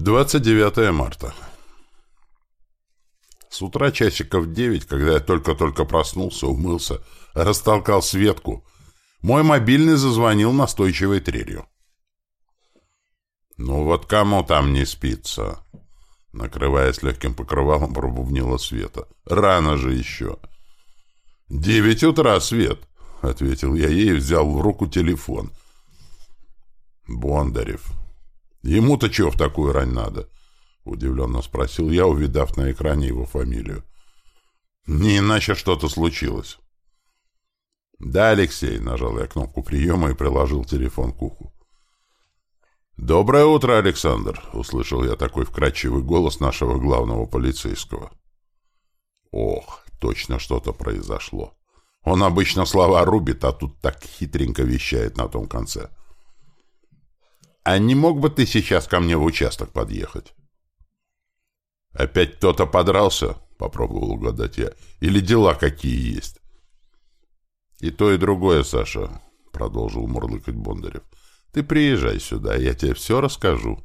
29 марта. С утра часиков девять, когда я только-только проснулся, умылся, растолкал Светку, мой мобильный зазвонил настойчивой трелью. «Ну вот кому там не спится?» Накрываясь легким покрывалом, пробубнила Света. «Рано же еще!» «Девять утра, Свет!» — ответил я ей и взял в руку телефон. «Бондарев, Ему-то чего в такую рань надо? Удивленно спросил я, увидав на экране его фамилию. Не иначе что-то случилось. Да, Алексей, нажал я кнопку приема и приложил телефон к уху. «Доброе утро, Александр!» — услышал я такой вкрадчивый голос нашего главного полицейского. Ох, точно что-то произошло. Он обычно слова рубит, а тут так хитренько вещает на том конце. «А не мог бы ты сейчас ко мне в участок подъехать?» «Опять кто-то подрался?» — попробовал угадать я. «Или дела какие есть?» «И то, и другое, Саша», — продолжил мурлыкать Бондарев. «Ты приезжай сюда, я тебе все расскажу.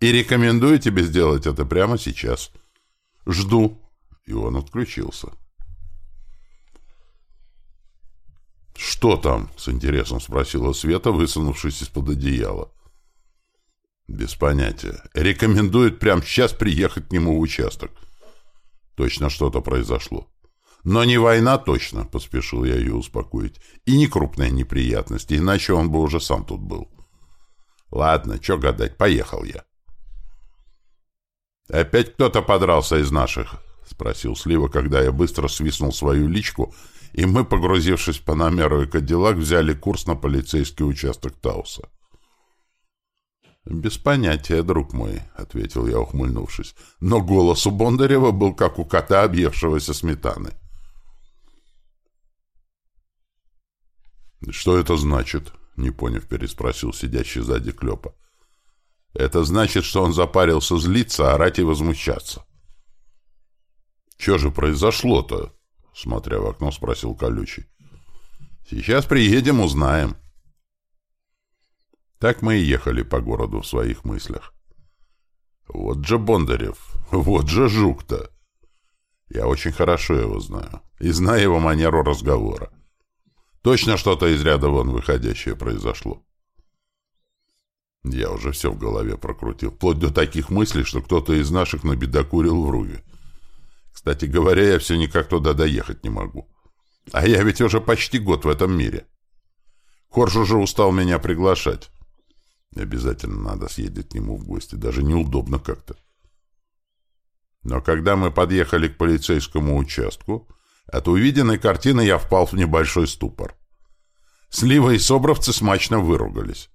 И рекомендую тебе сделать это прямо сейчас. Жду». И он отключился. «Что там?» — с интересом спросила Света, высунувшись из-под одеяла. Без понятия. Рекомендует прямо сейчас приехать к нему в участок. Точно что-то произошло. Но не война точно, поспешил я ее успокоить. И не крупная неприятность, иначе он бы уже сам тут был. Ладно, что гадать, поехал я. Опять кто-то подрался из наших? Спросил Слива, когда я быстро свистнул свою личку, и мы, погрузившись по номеру и Кадиллак, взяли курс на полицейский участок Тауса. «Без понятия, друг мой», — ответил я, ухмыльнувшись. Но голос у Бондарева был как у кота, объевшегося сметаны. «Что это значит?» — не поняв, переспросил сидящий сзади Клёпа. «Это значит, что он запарился злиться, орать и возмущаться». «Чё же произошло-то?» — смотря в окно, спросил Колючий. «Сейчас приедем, узнаем». Так мы и ехали по городу в своих мыслях. Вот же Бондарев, вот же жук-то. Я очень хорошо его знаю. И знаю его манеру разговора. Точно что-то из ряда вон выходящее произошло. Я уже все в голове прокрутил, вплоть до таких мыслей, что кто-то из наших набедокурил в Руве. Кстати говоря, я все никак туда доехать не могу. А я ведь уже почти год в этом мире. Хорж уже устал меня приглашать. Обязательно надо съездить к нему в гости. Даже неудобно как-то. Но когда мы подъехали к полицейскому участку, от увиденной картины я впал в небольшой ступор. Слива и собровцы смачно выругались.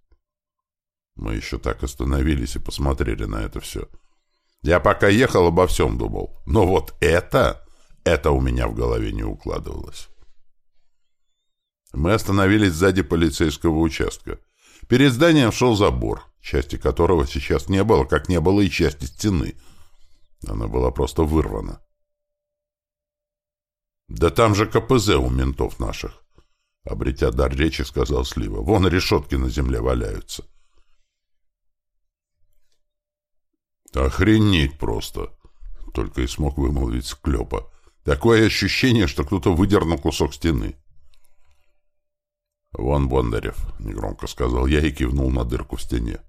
Мы еще так остановились и посмотрели на это все. Я пока ехал, обо всем думал. Но вот это, это у меня в голове не укладывалось. Мы остановились сзади полицейского участка. Перед зданием шел забор, части которого сейчас не было, как не было и части стены. Она была просто вырвана. «Да там же КПЗ у ментов наших!» Обретя дар речи, сказал Слива. «Вон решетки на земле валяются». «Охренеть просто!» Только и смог вымолвить Склепа. «Такое ощущение, что кто-то выдернул кусок стены». «Вон Бондарев», — негромко сказал я и кивнул на дырку в стене.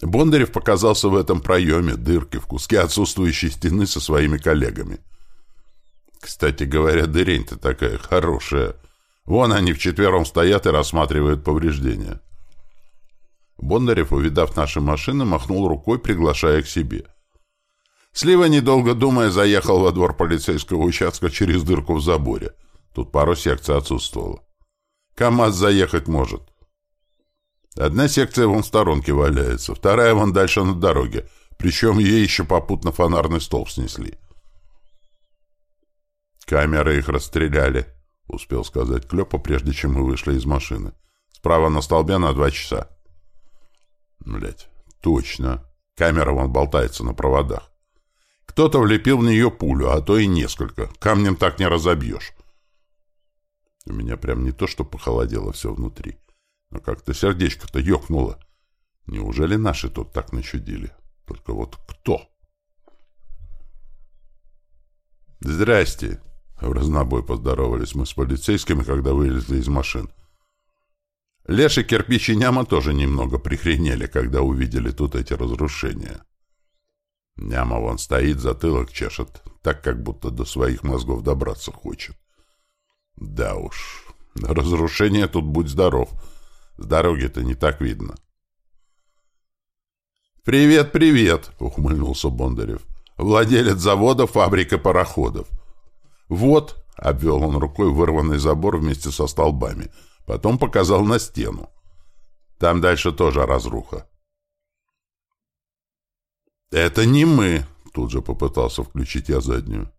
Бондарев показался в этом проеме, дырке, в куске отсутствующей стены со своими коллегами. Кстати говоря, дырень-то такая хорошая. Вон они вчетвером стоят и рассматривают повреждения. Бондарев, увидав наши машины, махнул рукой, приглашая к себе. Слива, недолго думая, заехал во двор полицейского участка через дырку в заборе. Тут пару секций отсутствовало. КамАЗ заехать может. Одна секция вон в сторонке валяется, вторая вон дальше на дороге, причем ей еще попутно фонарный столб снесли. Камеры их расстреляли, успел сказать Клёпа, прежде чем мы вышли из машины. Справа на столбе на два часа. Блять, точно. Камера вон болтается на проводах. Кто-то влепил в нее пулю, а то и несколько. Камнем так не разобьешь. У меня прям не то, что похолодело все внутри, но как-то сердечко-то ёкнуло. Неужели наши тут так начудили? Только вот кто? «Здрасте!» — в разнобой поздоровались мы с полицейскими, когда вылезли из машин. Леша, Кирпич и Няма тоже немного прихренели, когда увидели тут эти разрушения. Няма вон стоит, затылок чешет, так как будто до своих мозгов добраться хочет. Да уж, разрушение тут будь здоров. С дороги-то не так видно. «Привет, привет!» — ухмыльнулся Бондарев. «Владелец завода «Фабрика пароходов». «Вот», — обвел он рукой вырванный забор вместе со столбами — Потом показал на стену. Там дальше тоже разруха. «Это не мы!» — тут же попытался включить я заднюю.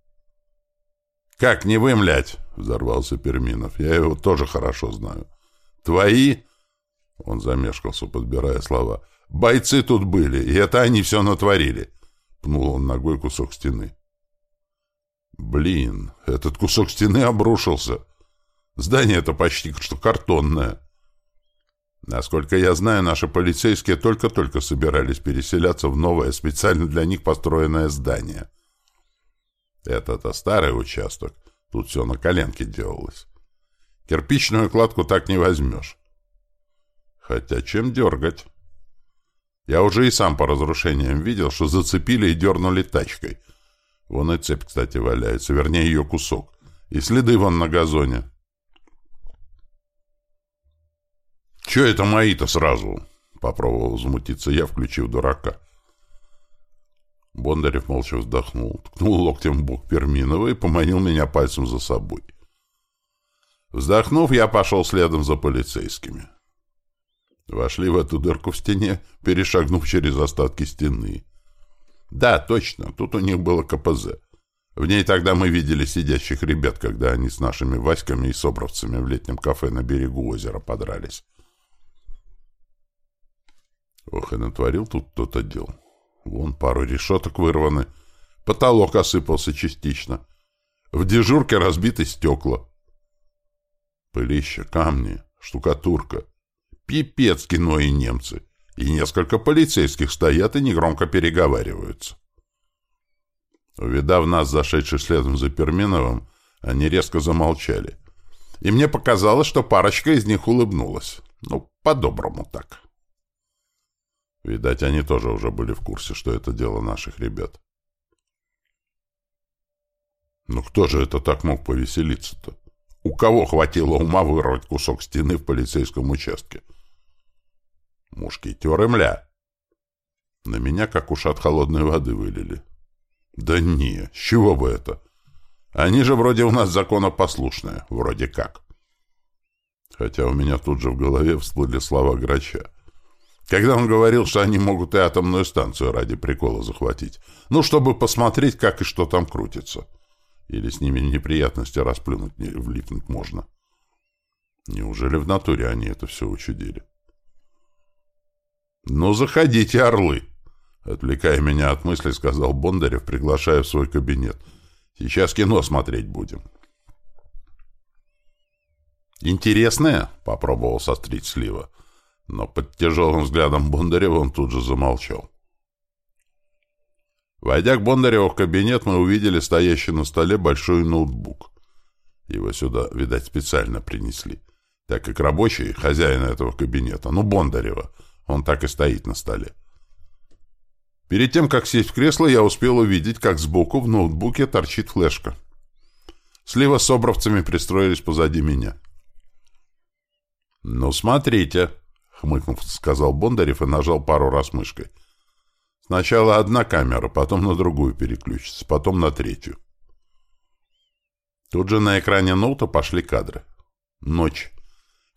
«Как не вы, млять?» — взорвался Перминов. «Я его тоже хорошо знаю». «Твои?» — он замешкался, подбирая слова. «Бойцы тут были, и это они все натворили!» — пнул он ногой кусок стены. «Блин, этот кусок стены обрушился!» Здание это почти что картонное. Насколько я знаю, наши полицейские только-только собирались переселяться в новое, специально для них построенное здание. Это-то старый участок. Тут все на коленке делалось. Кирпичную кладку так не возьмешь. Хотя чем дергать? Я уже и сам по разрушениям видел, что зацепили и дернули тачкой. Вон и цепь, кстати, валяется, вернее, ее кусок. И следы вон на газоне. «Че это мои-то сразу?» — попробовал возмутиться я, включив дурака. Бондарев молча вздохнул, ткнул локтем в бок Перминова и поманил меня пальцем за собой. Вздохнув, я пошел следом за полицейскими. Вошли в эту дырку в стене, перешагнув через остатки стены. Да, точно, тут у них было КПЗ. В ней тогда мы видели сидящих ребят, когда они с нашими Васьками и Собровцами в летнем кафе на берегу озера подрались. Ох, и натворил тут кто-то дел. Вон пару решеток вырваны. Потолок осыпался частично. В дежурке разбиты стекла. Пылища, камни, штукатурка. Пипец кино и немцы. И несколько полицейских стоят и негромко переговариваются. Увидав нас, зашедших следом за Перминовым, они резко замолчали. И мне показалось, что парочка из них улыбнулась. Ну, по-доброму так. Видать, они тоже уже были в курсе, что это дело наших ребят. Ну кто же это так мог повеселиться-то? У кого хватило ума вырвать кусок стены в полицейском участке? Мушкетеры, мля! На меня как уж от холодной воды вылили. Да не, с чего бы это? Они же вроде у нас законопослушные, вроде как. Хотя у меня тут же в голове всплыли слова Грача. Когда он говорил, что они могут и атомную станцию ради прикола захватить. Ну, чтобы посмотреть, как и что там крутится. Или с ними неприятности расплюнуть, не влипнуть можно. Неужели в натуре они это все учудили? «Ну, заходите, орлы!» Отвлекая меня от мыслей, сказал Бондарев, приглашая в свой кабинет. «Сейчас кино смотреть будем». «Интересное?» — попробовал сострить слива но под тяжелым взглядом Бондарева он тут же замолчал. Войдя к Бондареву в кабинет, мы увидели стоящий на столе большой ноутбук. Его сюда, видать, специально принесли, так как рабочий, хозяин этого кабинета, ну, Бондарева, он так и стоит на столе. Перед тем, как сесть в кресло, я успел увидеть, как сбоку в ноутбуке торчит флешка. Слива с обровцами пристроились позади меня. «Ну, смотрите», хмыкнув, сказал Бондарев и нажал пару раз мышкой. Сначала одна камера, потом на другую переключится, потом на третью. Тут же на экране ноута пошли кадры. Ночь.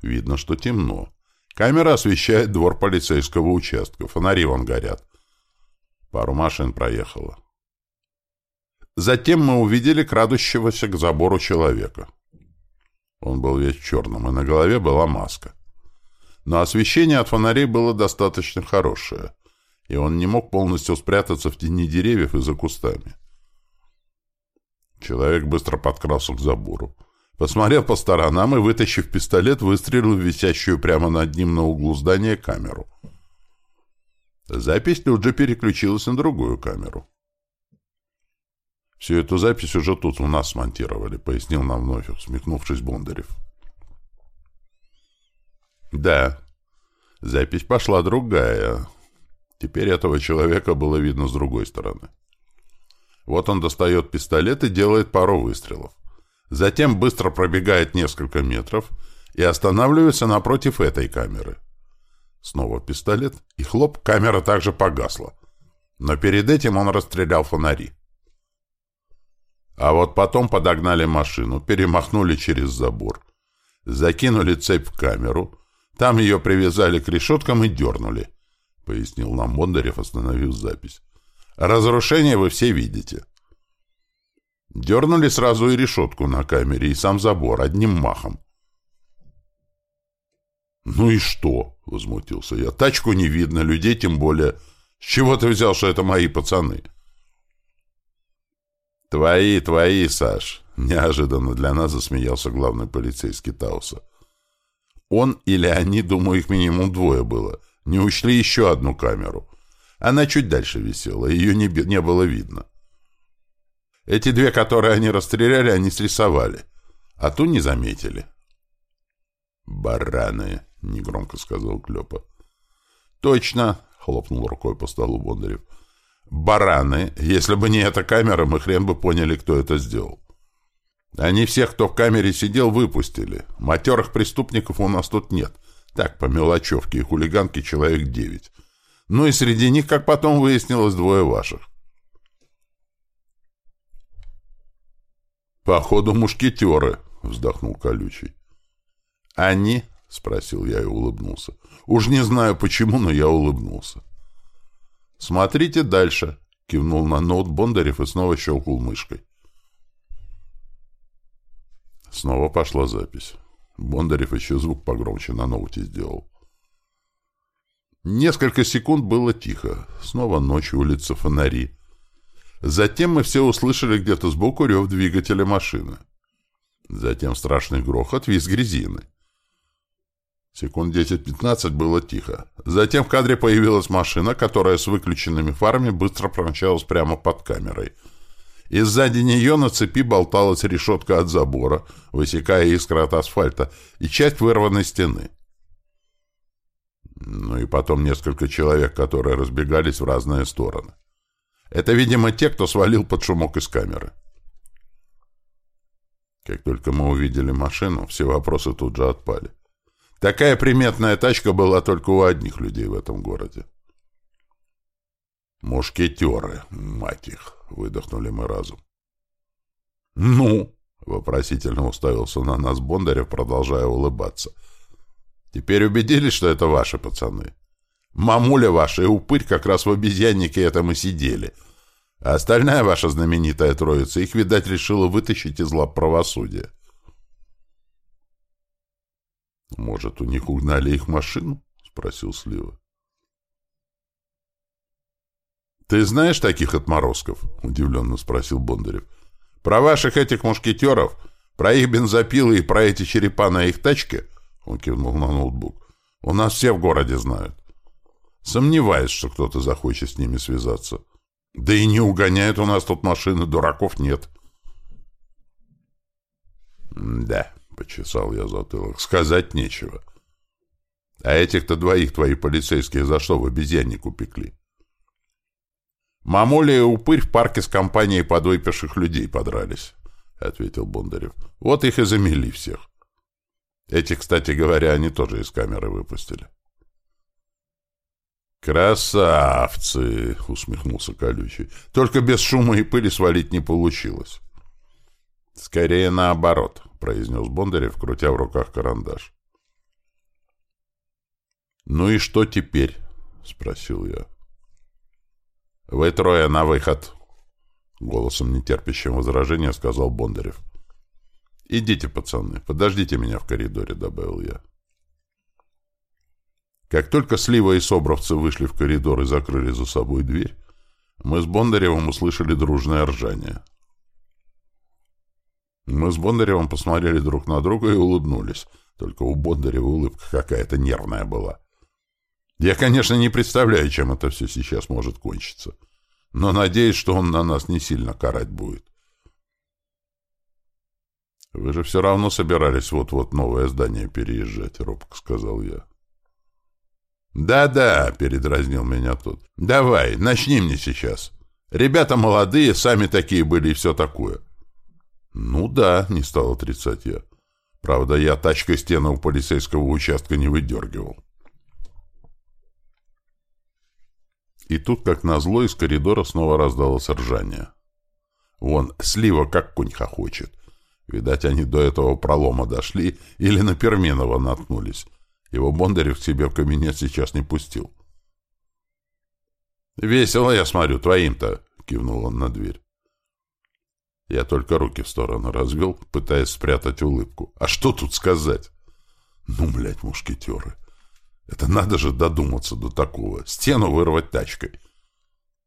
Видно, что темно. Камера освещает двор полицейского участка. Фонари вон горят. Пару машин проехало. Затем мы увидели крадущегося к забору человека. Он был весь в черном, и на голове была маска но освещение от фонарей было достаточно хорошее, и он не мог полностью спрятаться в тени деревьев и за кустами. Человек быстро подкрался к забору. Посмотрев по сторонам и вытащив пистолет, выстрелил в висящую прямо над ним на углу здания камеру. Запись тут же переключилась на другую камеру. «Всю эту запись уже тут у нас смонтировали», — пояснил нам вновь, усмехнувшись Бондарев. «Да, запись пошла другая. Теперь этого человека было видно с другой стороны. Вот он достает пистолет и делает пару выстрелов. Затем быстро пробегает несколько метров и останавливается напротив этой камеры. Снова пистолет, и хлоп, камера также погасла. Но перед этим он расстрелял фонари. А вот потом подогнали машину, перемахнули через забор, закинули цепь в камеру, там ее привязали к решеткам и дернули, — пояснил нам Бондарев, остановив запись. Разрушение вы все видите. Дернули сразу и решетку на камере, и сам забор, одним махом. «Ну и что?» — возмутился я. «Тачку не видно, людей тем более. С чего ты взял, что это мои пацаны?» «Твои, твои, Саш!» — неожиданно для нас засмеялся главный полицейский Тауса. Он или они, думаю, их минимум двое было, не учли еще одну камеру. Она чуть дальше висела, ее не, не было видно. Эти две, которые они расстреляли, они срисовали, а ту не заметили. «Бараны!» — негромко сказал Клёпа. «Точно!» — хлопнул рукой по столу Бондарев. «Бараны! Если бы не эта камера, мы хрен бы поняли, кто это сделал. Они всех, кто в камере сидел, выпустили. Матерых преступников у нас тут нет. Так, по мелочевке и хулиганке человек девять. Ну и среди них, как потом выяснилось, двое ваших. «Походу, мушкетеры», — вздохнул колючий. «Они?» — спросил я и улыбнулся. «Уж не знаю почему, но я улыбнулся». «Смотрите дальше», — кивнул на ноут Бондарев и снова щелкнул мышкой. Снова пошла запись. Бондарев еще звук погромче на ноуте сделал. Несколько секунд было тихо. Снова ночью улица фонари. Затем мы все услышали где-то сбоку рев двигателя машины. Затем страшный грохот, визг резины. Секунд 10-15 было тихо. Затем в кадре появилась машина, которая с выключенными фарами быстро промчалась прямо под камерой. И сзади нее на цепи болталась решетка от забора, высекая искры от асфальта, и часть вырванной стены. Ну и потом несколько человек, которые разбегались в разные стороны. Это, видимо, те, кто свалил под шумок из камеры. Как только мы увидели машину, все вопросы тут же отпали. Такая приметная тачка была только у одних людей в этом городе. «Мушкетеры, мать их!» — выдохнули мы разум. «Ну?» — вопросительно уставился на нас Бондарев, продолжая улыбаться — Теперь убедились, что это ваши пацаны? Мамуля ваша и упырь как раз в обезьяннике этом и сидели. А остальная ваша знаменитая троица их, видать, решила вытащить из лап правосудия. «Может, у них угнали их машину?» — спросил Слива. «Ты знаешь таких отморозков?» — удивленно спросил Бондарев. «Про ваших этих мушкетеров, про их бензопилы и про эти черепа на их тачке он кивнул на ноутбук. У нас все в городе знают. Сомневаюсь, что кто-то захочет с ними связаться. Да и не угоняют у нас тут машины, дураков нет. Да, почесал я затылок, сказать нечего. А этих-то двоих твои полицейские за что в обезьянник упекли? Мамуля и упырь в парке с компанией подвыпивших людей подрались, — ответил Бондарев. Вот их и замели всех. Эти, кстати говоря, они тоже из камеры выпустили. «Красавцы!» — усмехнулся колючий. «Только без шума и пыли свалить не получилось». «Скорее наоборот», — произнес Бондарев, крутя в руках карандаш. «Ну и что теперь?» — спросил я. «Вы трое на выход!» — голосом нетерпящим возражения сказал Бондарев. «Идите, пацаны, подождите меня в коридоре», — добавил я. Как только Слива и Собровцы вышли в коридор и закрыли за собой дверь, мы с Бондаревым услышали дружное ржание. Мы с Бондаревым посмотрели друг на друга и улыбнулись, только у Бондарева улыбка какая-то нервная была. Я, конечно, не представляю, чем это все сейчас может кончиться. Но надеюсь, что он на нас не сильно карать будет. «Вы же все равно собирались вот-вот новое здание переезжать», — робко сказал я. «Да-да», — передразнил меня тот. «Давай, начни мне сейчас. Ребята молодые, сами такие были и все такое». «Ну да», — не стал отрицать я. Правда, я тачкой стену у полицейского участка не выдергивал. И тут, как назло, из коридора снова раздалось ржание. Вон, слива как конь хохочет. Видать, они до этого пролома дошли или на Перменова наткнулись. Его Бондарев к себе в кабинет сейчас не пустил. «Весело, я смотрю, твоим-то», — кивнул он на дверь. Я только руки в сторону развел, пытаясь спрятать улыбку. А что тут сказать? Ну, блядь, мушкетеры. Это надо же додуматься до такого. Стену вырвать тачкой.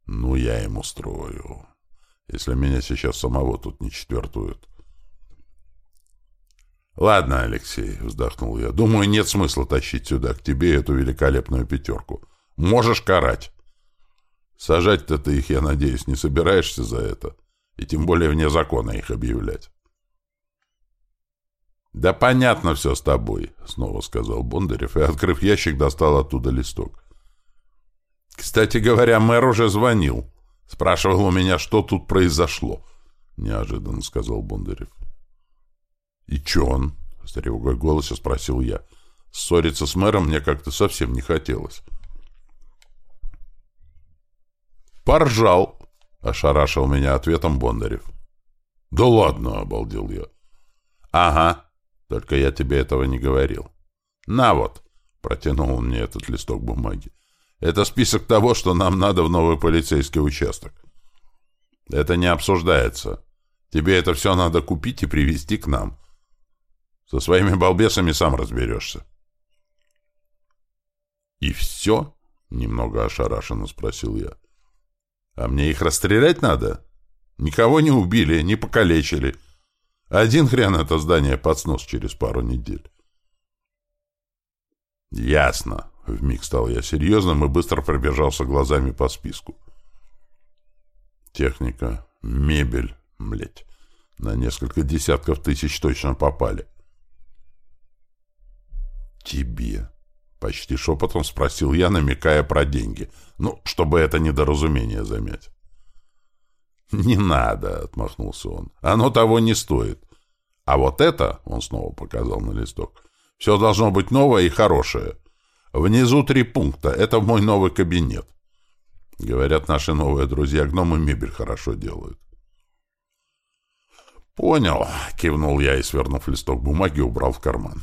Ну, я ему строю. Если меня сейчас самого тут не четвертуют. «Ладно, Алексей», — вздохнул я, — «думаю, нет смысла тащить сюда к тебе эту великолепную пятерку. Можешь карать. Сажать-то ты их, я надеюсь, не собираешься за это?» и тем более вне закона их объявлять. «Да понятно все с тобой», — снова сказал Бондарев, и, открыв ящик, достал оттуда листок. «Кстати говоря, мэр уже звонил. Спрашивал у меня, что тут произошло», — неожиданно сказал Бондарев. «И че он?» — с тревогой голоса спросил я. Ссориться с мэром мне как-то совсем не хотелось. «Поржал», Ошарашил меня ответом Бондарев. «Да ладно!» — обалдел я. «Ага, только я тебе этого не говорил. На вот!» — протянул он мне этот листок бумаги. «Это список того, что нам надо в новый полицейский участок. Это не обсуждается. Тебе это все надо купить и привезти к нам. Со своими балбесами сам разберешься». «И все?» — немного ошарашенно спросил я. А мне их расстрелять надо? Никого не убили, не покалечили. Один хрен это здание под снос через пару недель. Ясно. Вмиг стал я серьезным и быстро пробежался глазами по списку. Техника, мебель, блядь, на несколько десятков тысяч точно попали. Тебе. Почти шепотом спросил я, намекая про деньги. Ну, чтобы это недоразумение замять. «Не надо», — отмахнулся он. «Оно того не стоит. А вот это, — он снова показал на листок, — все должно быть новое и хорошее. Внизу три пункта. Это мой новый кабинет. Говорят, наши новые друзья-гномы мебель хорошо делают. «Понял», — кивнул я и, свернув листок бумаги, убрал в карман.